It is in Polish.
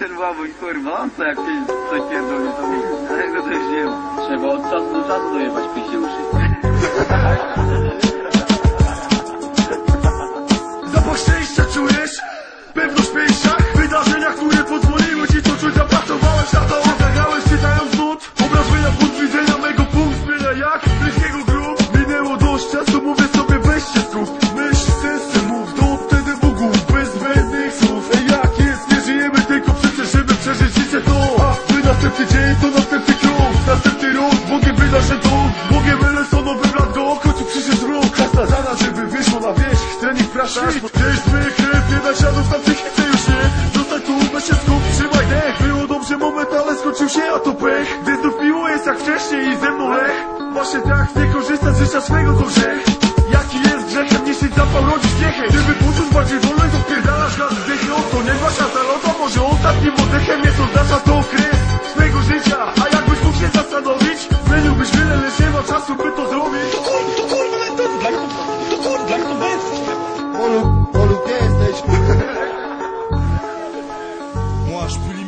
Ten łabuś kurwa, co jak pięć coś pierdoli to mi. Ale go też nie ma. Trzeba od czasu do czasu dojebać piździe uszy. wydarzeń to Bogiem Elesonowym lat go W końcu przyszedł Czas na rana, żeby wyszło na wierzch Trening praszasz, gdzieś zły krew Nie dać siadów na psychice już nie. Zostań tu, weź się skup, trzymaj dech. Było dobrze moment, ale skończył się, a to pech. Gdy znów miło jest jak wcześniej i ze mną lech. Właśnie tak, nie korzystać z życia swego to grzech. Jaki jest grzechem, niszczyć zapał, rodzić niechęć Gdyby poczuć bardziej wolność, odpierdalasz gaz zdechy O to nie wasza zalota, może ostatnim oddechem jest je plus